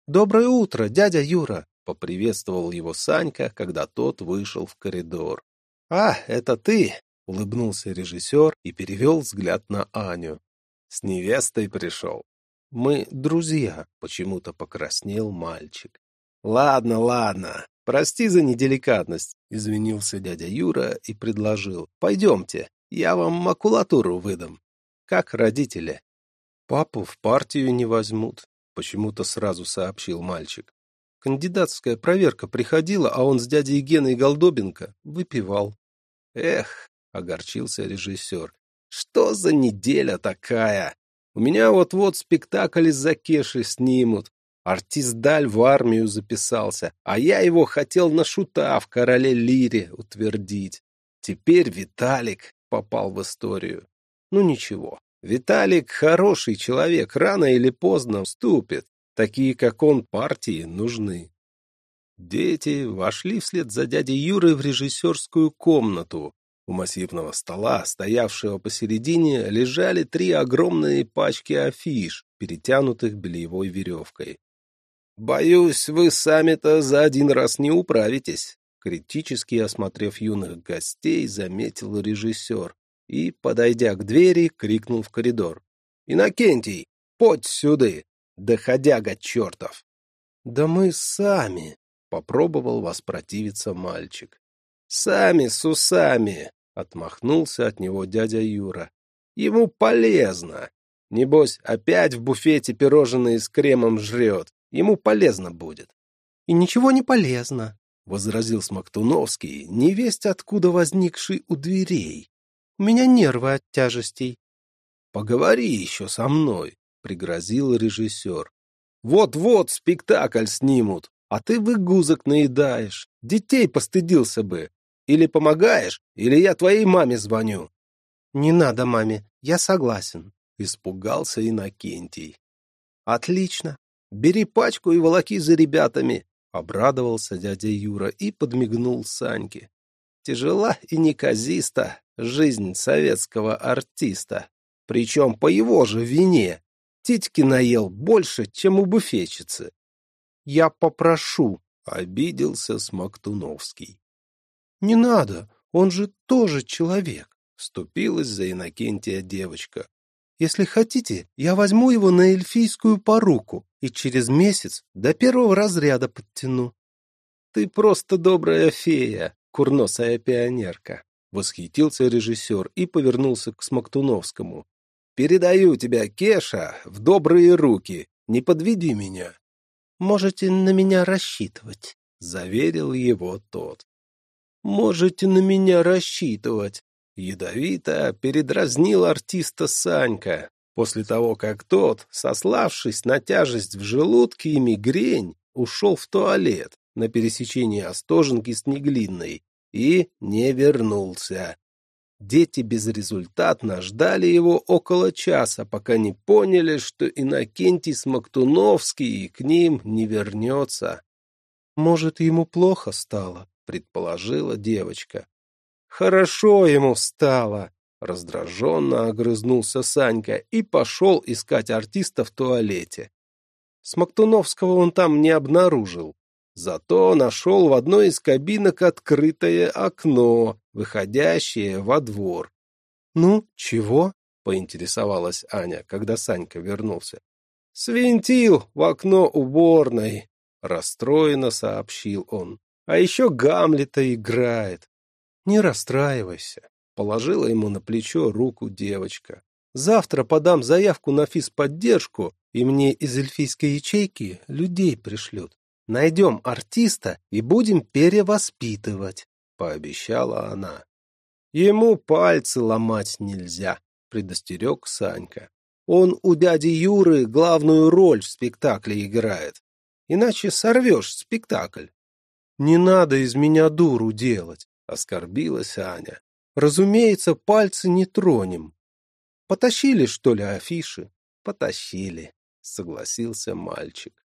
«Доброе утро, дядя Юра!»
— поприветствовал его Санька, когда тот вышел в коридор. «А, это ты!» — улыбнулся режиссер и перевел взгляд на Аню. «С невестой пришел». «Мы друзья», — почему-то покраснел мальчик. «Ладно, ладно, прости за неделикатность», — извинился дядя Юра и предложил. «Пойдемте, я вам макулатуру выдам. Как родители?» «Папу в партию не возьмут», — почему-то сразу сообщил мальчик. Кандидатская проверка приходила, а он с дядей Геной Голдобенко выпивал. Эх, огорчился режиссер, что за неделя такая? У меня вот-вот спектакль из-за Кеши снимут. Артист Даль в армию записался, а я его хотел на шута в короле Лире утвердить. Теперь Виталик попал в историю. Ну ничего, Виталик хороший человек, рано или поздно вступит. Такие, как он, партии нужны. Дети вошли вслед за дядей Юрой в режиссерскую комнату. У массивного стола, стоявшего посередине, лежали три огромные пачки афиш, перетянутых бельевой веревкой. «Боюсь, вы сами-то за один раз не управитесь», критически осмотрев юных гостей, заметил режиссер и, подойдя к двери, крикнул в коридор. «Иннокентий, подь сюды!» доходяга чертов. — Да мы сами, — попробовал воспротивиться мальчик. — Сами с усами, — отмахнулся от него дядя Юра. — Ему полезно. Небось, опять в буфете пирожные с кремом жрет. Ему полезно будет.
— И ничего не полезно, —
возразил Смоктуновский, невесть откуда возникший у дверей.
— У меня нервы от тяжестей.
— Поговори еще со мной, пригрозил режиссер. «Вот-вот спектакль снимут, а ты выгузок наедаешь. Детей постыдился бы. Или помогаешь, или я твоей маме звоню».
«Не надо маме, я согласен», —
испугался Иннокентий. «Отлично. Бери пачку и волоки за ребятами», — обрадовался дядя Юра и подмигнул Саньке. «Тяжела и неказиста жизнь советского артиста, причем по его же вине. Титьки наел больше, чем у буфетчицы.
Я попрошу, —
обиделся Смоктуновский.
Не надо, он же тоже человек, —
вступилась за Иннокентия девочка.
Если хотите, я возьму его на эльфийскую поруку и через месяц до первого разряда подтяну.
Ты просто добрая фея, курносая пионерка, — восхитился режиссер и повернулся к Смоктуновскому. Передаю тебя, Кеша, в добрые руки. Не подведи меня.
Можете на меня рассчитывать,
заверил его тот. Можете на меня рассчитывать. Ядовито передразнил артиста Санька, после того, как тот, сославшись на тяжесть в желудке и мигрень, ушел в туалет на пересечении Остоженки с Неглинной и не вернулся. Дети безрезультатно ждали его около часа, пока не поняли, что Иннокентий Смоктуновский к ним не вернется.
«Может, ему плохо стало?» — предположила девочка.
«Хорошо ему стало!» — Раздраженно огрызнулся Санька и пошел искать артиста в туалете. Смоктуновского он там не обнаружил. Зато нашел в одной из кабинок открытое окно, выходящее во двор.
«Ну, чего?»
— поинтересовалась Аня, когда Санька вернулся. «Свинтил в окно уборной», — расстроенно сообщил он. «А еще Гамлета играет».
«Не расстраивайся», —
положила ему на плечо руку девочка. «Завтра подам заявку на физподдержку, и мне из эльфийской ячейки людей пришлют. Найдем артиста и будем перевоспитывать», — пообещала она. «Ему пальцы ломать нельзя», — предостерег Санька. «Он у дяди Юры главную роль в спектакле играет. Иначе сорвешь спектакль».
«Не надо из меня дуру делать», — оскорбилась Аня. «Разумеется, пальцы не тронем».
«Потащили, что ли, афиши?» «Потащили», — согласился мальчик.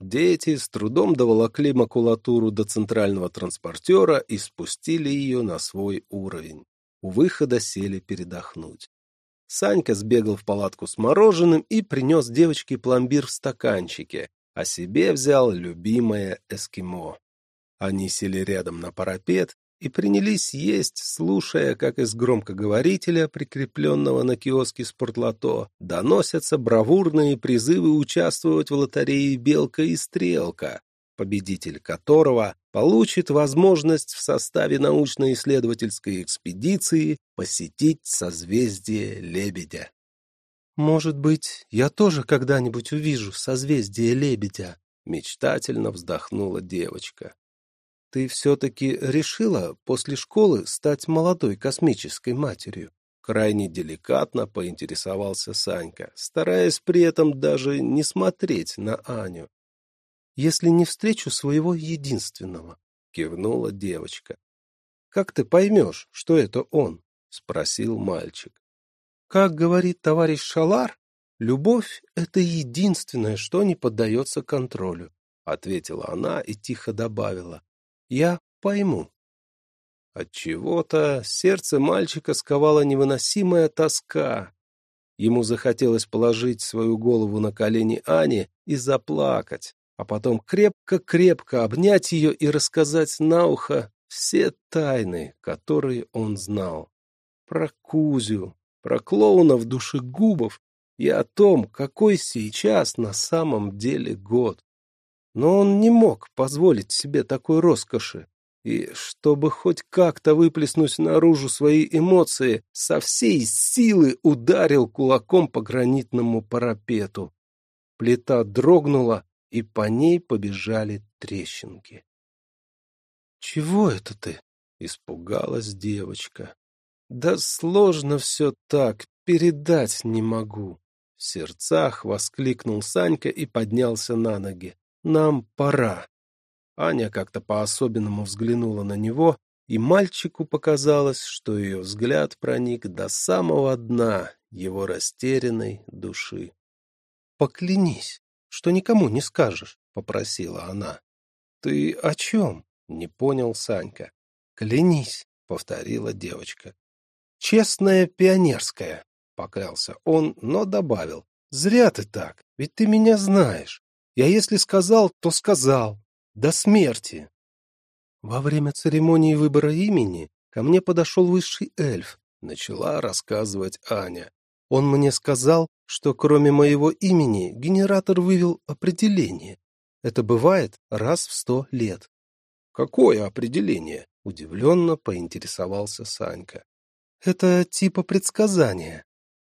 Дети с трудом доволокли макулатуру до центрального транспортера и спустили ее на свой уровень. У выхода сели передохнуть. Санька сбегал в палатку с мороженым и принес девочке пломбир в стаканчике, а себе взял любимое эскимо. Они сели рядом на парапет и принялись есть, слушая, как из громкоговорителя, прикрепленного на киоске спортлото, доносятся бравурные призывы участвовать в лотерее «Белка и Стрелка», победитель которого получит возможность в составе научно-исследовательской экспедиции посетить созвездие Лебедя.
«Может быть, я тоже когда-нибудь увижу созвездие Лебедя?»
мечтательно вздохнула девочка. Ты все-таки решила после школы стать молодой космической матерью? Крайне деликатно поинтересовался Санька, стараясь при этом даже не смотреть на Аню.
«Если не встречу своего единственного», —
кивнула девочка. «Как ты поймешь, что это он?» — спросил мальчик.
«Как говорит товарищ Шалар, любовь — это единственное, что не поддается контролю», — ответила она и тихо добавила. Я пойму.
От чего-то сердце мальчика сковала невыносимая тоска. Ему захотелось положить свою голову на колени Ани и заплакать, а потом крепко-крепко обнять ее и рассказать на ухо все тайны, которые он знал. Про Кузю, про клоунов душегубов и о том, какой сейчас на самом деле год. Но он не мог позволить себе такой роскоши. И чтобы хоть как-то выплеснуть наружу свои эмоции, со всей силы ударил кулаком по гранитному парапету. Плита дрогнула, и по ней побежали трещинки.
«Чего это ты?»
— испугалась девочка. «Да сложно все так, передать не могу». В сердцах воскликнул Санька и поднялся на ноги. Нам пора. Аня как-то по-особенному взглянула на него, и мальчику показалось, что ее взгляд проник до самого дна его растерянной души.
«Поклянись, что никому не скажешь», — попросила она.
«Ты о чем?» — не понял Санька.
«Клянись», — повторила девочка. «Честная пионерская», — поклялся он, но добавил. «Зря ты так, ведь ты меня знаешь. Я если сказал, то сказал. До смерти. Во время церемонии выбора имени ко мне подошел высший эльф, начала рассказывать Аня. Он мне сказал, что кроме моего имени генератор вывел определение. Это бывает раз в сто лет.
Какое определение? Удивленно поинтересовался Санька.
Это типа предсказания.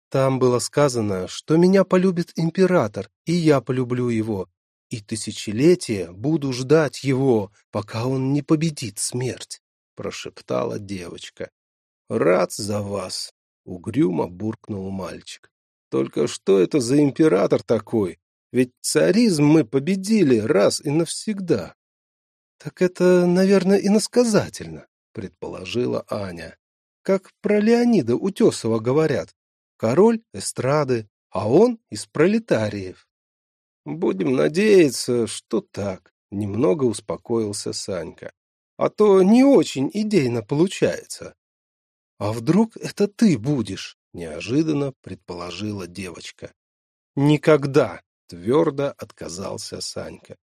Там было сказано, что меня полюбит император, и я полюблю его, и тысячелетия буду ждать его, пока он не победит смерть, — прошептала девочка.
— Рад за вас, — угрюмо буркнул мальчик. — Только что это за император такой? Ведь царизм мы победили раз и навсегда.
— Так это, наверное, иносказательно, — предположила Аня. — Как про Леонида Утесова говорят король эстрады, а он из пролетариев.
Будем надеяться, что так, немного успокоился Санька. А то не очень идейно получается.
«А вдруг это ты будешь?»
— неожиданно предположила девочка.
«Никогда!»
— твердо отказался Санька.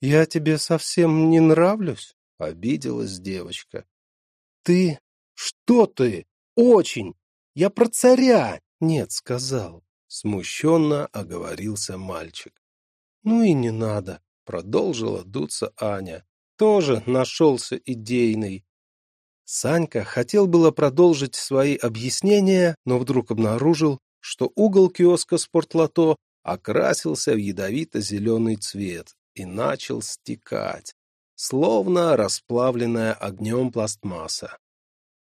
«Я тебе совсем не нравлюсь?»
— обиделась девочка.
«Ты? Что ты? Очень! Я про царя!»
«Нет, сказал». Смущенно оговорился мальчик.
«Ну и не надо», —
продолжила дуться Аня.
«Тоже нашелся идейный».
Санька хотел было продолжить свои объяснения, но вдруг обнаружил, что угол киоска «Спортлото» окрасился в ядовито-зеленый цвет и начал стекать, словно расплавленная огнем пластмасса.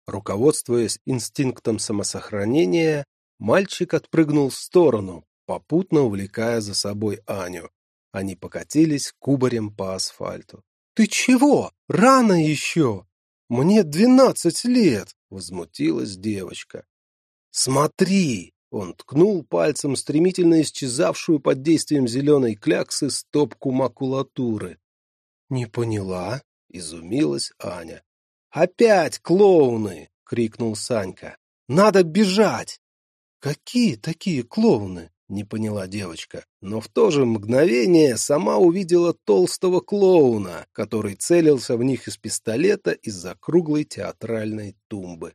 Руководствуясь инстинктом самосохранения, мальчик отпрыгнул в сторону, попутно увлекая за собой Аню. Они покатились кубарем по асфальту.
— Ты чего? Рано еще! Мне двенадцать лет!
— возмутилась девочка. — Смотри! — он ткнул пальцем стремительно исчезавшую под действием зеленой кляксы стопку макулатуры.
— Не поняла?
— изумилась Аня.
«Опять клоуны!» — крикнул Санька. «Надо бежать!»
«Какие такие клоуны?» — не поняла девочка. Но в то же мгновение сама увидела толстого клоуна, который целился в них из пистолета из-за круглой театральной тумбы.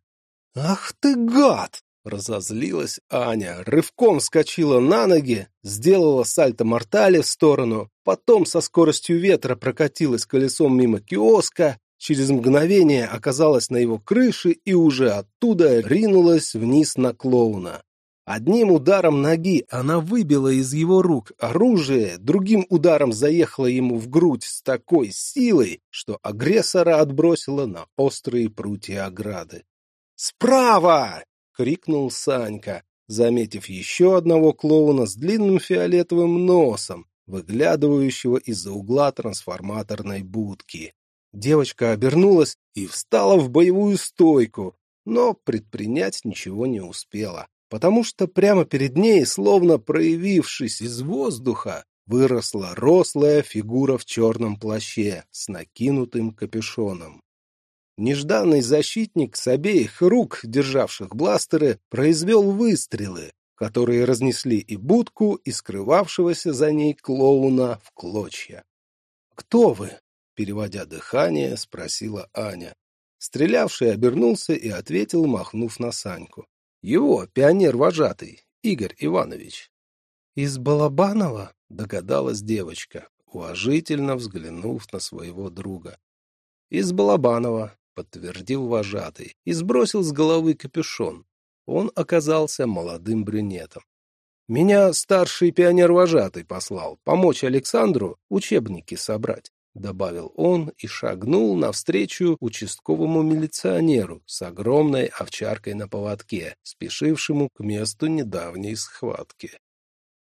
«Ах ты гад!»
— разозлилась Аня, рывком вскочила на ноги, сделала сальто-мортале в сторону, потом со скоростью ветра прокатилась колесом мимо киоска, Через мгновение оказалась на его крыше и уже оттуда ринулась вниз на клоуна. Одним ударом ноги она выбила из его рук оружие, другим ударом заехала ему в грудь с такой силой, что агрессора отбросила на острые прутья ограды. «Справа!» — крикнул Санька, заметив еще одного клоуна с длинным фиолетовым носом, выглядывающего из-за угла трансформаторной будки. Девочка обернулась и встала в боевую стойку, но предпринять ничего не успела, потому что прямо перед ней, словно проявившись из воздуха, выросла рослая фигура в черном плаще с накинутым капюшоном. Нежданный защитник с обеих рук, державших бластеры, произвел выстрелы, которые разнесли и будку, и скрывавшегося за ней клоуна в клочья. «Кто вы?» Переводя дыхание, спросила Аня. Стрелявший обернулся и ответил, махнув на Саньку. Его, пионер-вожатый, Игорь Иванович.
Из Балабанова?
Догадалась девочка, уважительно взглянув на своего друга. Из Балабанова, подтвердил вожатый, и сбросил с головы капюшон. Он оказался молодым брюнетом. Меня старший пионер-вожатый послал помочь Александру учебники собрать добавил он и шагнул навстречу участковому милиционеру с огромной овчаркой на поводке, спешившему к месту недавней схватки.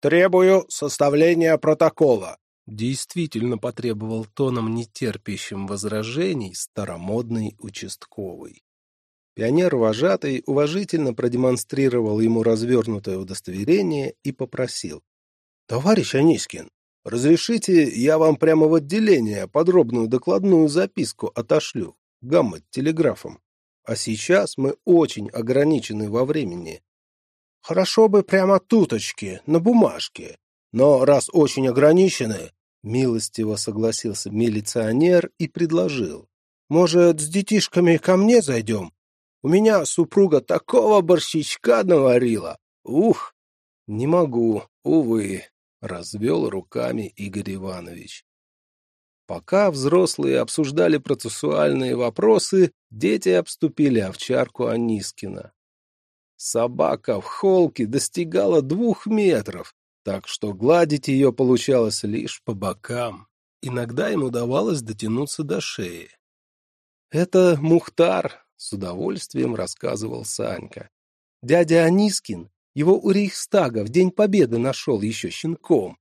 «Требую составления протокола»,
действительно потребовал тоном нетерпящим возражений старомодный участковый. Пионер-вожатый уважительно продемонстрировал ему развернутое удостоверение и попросил. — Товарищ Анискин, Разрешите, я вам прямо в отделение подробную докладную записку отошлю, гамма-телеграфом. А сейчас мы очень ограничены во времени.
Хорошо бы прямо туточки, на бумажке. Но раз очень ограничены,
милостиво согласился милиционер и предложил.
Может, с детишками ко мне зайдем? У меня супруга такого борщичка наварила. Ух!
Не могу, увы, развел руками Игорь Иванович. Пока взрослые обсуждали процессуальные вопросы, дети обступили овчарку Анискина. Собака в холке достигала двух метров, так что гладить ее получалось лишь по бокам. Иногда им удавалось дотянуться до шеи. «Это Мухтар», — с удовольствием рассказывал Санька. «Дядя Анискин его у Рейхстага в День Победы нашел еще щенком.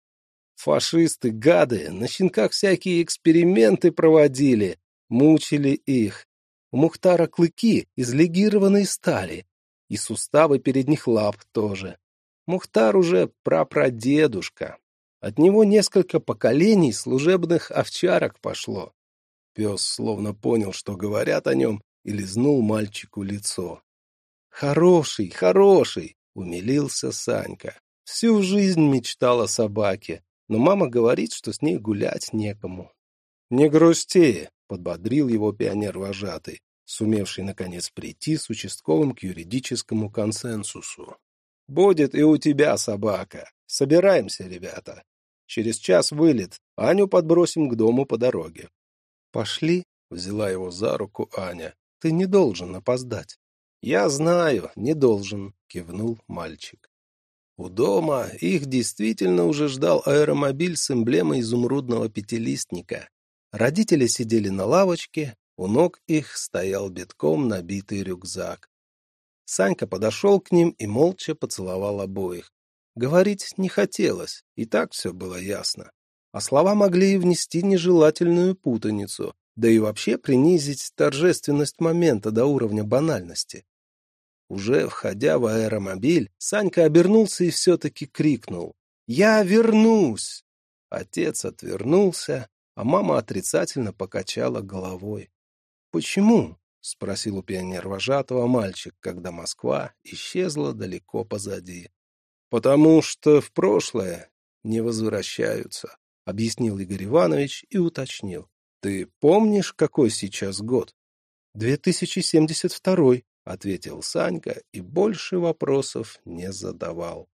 Фашисты, гады, на щенках всякие эксперименты проводили, мучили их. У Мухтара клыки из легированной стали, и суставы передних лап тоже. Мухтар уже прапрадедушка. От него несколько поколений служебных овчарок пошло. Пес словно понял, что говорят о нем, и лизнул мальчику лицо. Хороший, хороший, умилился Санька. Всю жизнь мечтал о собаке, но мама говорит, что с ней гулять некому. Не грусти, подбодрил его пионер-вожатый, сумевший наконец прийти с участковым к юридическому консенсусу. Будет и у тебя собака. Собираемся, ребята. Через час вылет. Аню подбросим к дому по дороге.
Пошли, взяла его за руку Аня. Ты не должен опоздать.
Я знаю, не должен, кивнул мальчик. У дома их действительно уже ждал аэромобиль с эмблемой изумрудного пятилистника. Родители сидели на лавочке, у ног их стоял битком набитый рюкзак. Санька подошел к ним и молча поцеловал обоих. Говорить не хотелось, и так все было ясно. А слова могли и внести нежелательную путаницу, да и вообще принизить торжественность момента до уровня банальности. Уже входя в аэромобиль, Санька обернулся и все-таки крикнул «Я вернусь!». Отец отвернулся, а мама отрицательно покачала головой. «Почему?» — спросил у пионер-вожатого мальчик, когда Москва исчезла далеко позади. «Потому что в прошлое не возвращаются», — объяснил Игорь Иванович и уточнил. «Ты помнишь, какой сейчас год?» «Две тысячи семьдесят второй», — ответил Санька и больше вопросов не задавал.